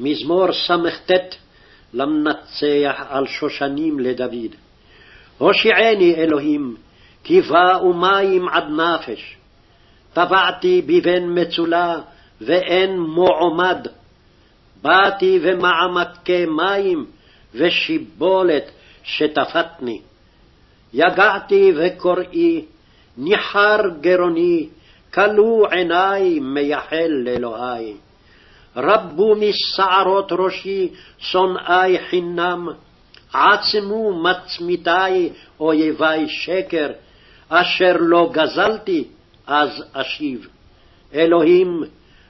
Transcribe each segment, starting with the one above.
מזמור סט למנצח על שושנים לדוד. הושיעני אלוהים, כי באו מים עד נפש. טבעתי בבן מצולה, ואין מועמד. באתי ומעמקי מים, ושיבולת שטפתני. יגעתי וקוראי, ניחר גרוני, כלו עיני מייחל לאלוהי. רבו משערות ראשי שונאי חינם, עצמו מצמיתי אויבי שקר, אשר לא גזלתי, אז אשיב. אלוהים,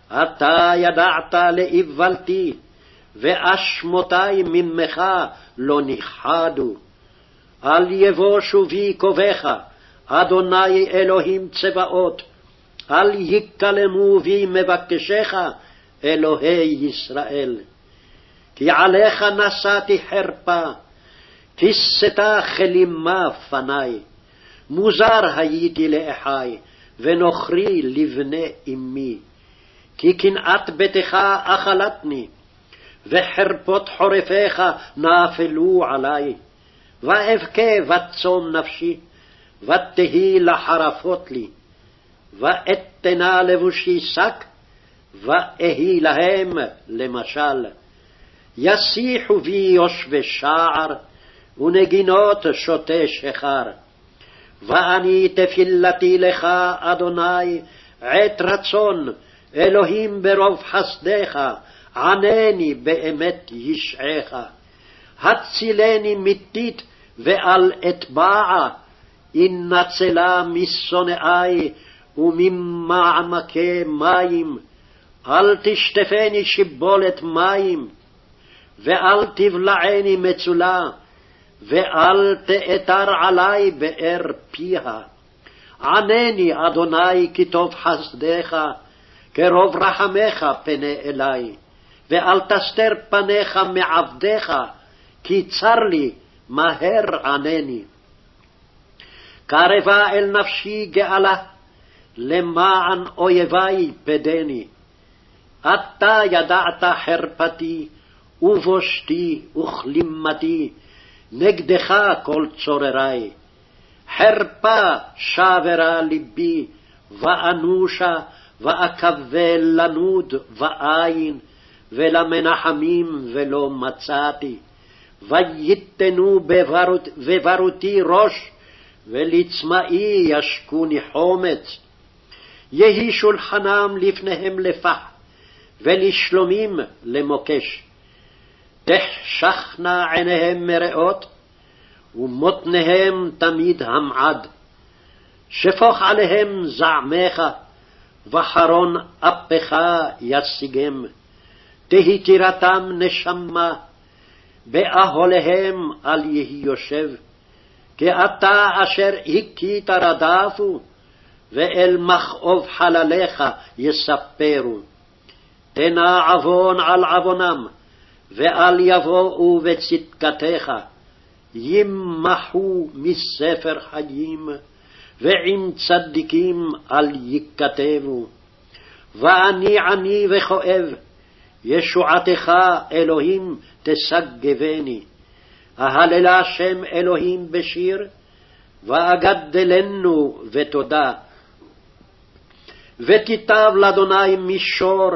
אתה ידעת לאיוולתי, ואשמותי ממך לא נכחדו. אל יבושו בי קובך, אדוני אלוהים צבאות, אל יקלמו בי מבקשך, אלוהי ישראל. כי עליך נשאתי חרפה, כיסתה כלימה פני. מוזר הייתי לאחי, ונוכרי לבני אמי. כי קנאת ביתך אכלתני, וחרפות חורפיך נפלו עלי. ואבכה וצום נפשי, ותהי לחרפות לי. ואתנה לבושי שק, ואהי להם למשל. יסיחו בי יושבי שער, ונגינות שוטה שחר. ואני תפילתי לך, אדוני, עת רצון, אלוהים ברוב חסדיך, ענני באמת ישעך. הצילני מתית ואל אטבעה, אנצלה משונאי וממעמקי מים. אל תשטפני שיבולת מים, ואל תבלעני מצולה, ואל תאתר עלי באר פיה. ענני, אדוני, כי טוב חסדך, כרוב רחמך פנה אלי, ואל תסתר פניך מעבדיך, כי צר לי, מהר ענני. קרבה אל נפשי גאלה, למען אויבי פדני. אתה ידעת חרפתי, ובושתי וכלימתי, נגדך כל צוררי. חרפה שברה ליבי, ואנושה, ואקבל לנוד ואין, ולמנחמים ולא מצאתי. ויתנו בברותי ראש, ולצמאי ישקוני חומץ. יהי שולחנם לפניהם לפח, ולשלומים למוקש. תחשכנה עיניהם מרעות, ומותניהם תמיד המעד. שפוך עליהם זעמך, וחרון אפך ישיגם. תהי טירתם נשמה, באהליהם אל יהי יושב. כי אתה אשר הכית רדפו, ואל מכאוב חלליך יספרו. תנע עוון על עוונם, ואל יבואו בצדקתך. ימחו מספר חיים, ועם צדיקים אל ייכתבו. ואני עני וכואב, ישועתך, אלוהים, תשגבני. אהללה שם אלוהים בשיר, ואגדלנו בתודה. ותיטב לאדוני מישור,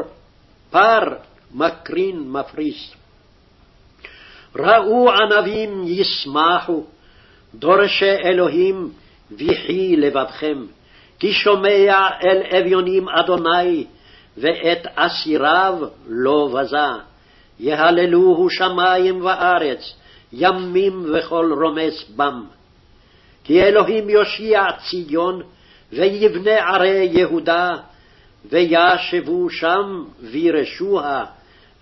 פר מקרין מפריס. ראו ענבים ישמחו, דורשי אלוהים, ויחי לבבכם. כי שומע אל אביונים אדוני, ואת אסיריו לא בזה. יהללוהו שמים וארץ, ימים וכל רומס בם. כי אלוהים יושיע ציון, ויבנה ערי יהודה, וישבו שם וירשוה,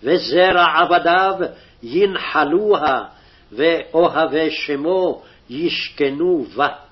וזרע עבדיו ינחלוה, ואוהבי שמו ישכנו בה.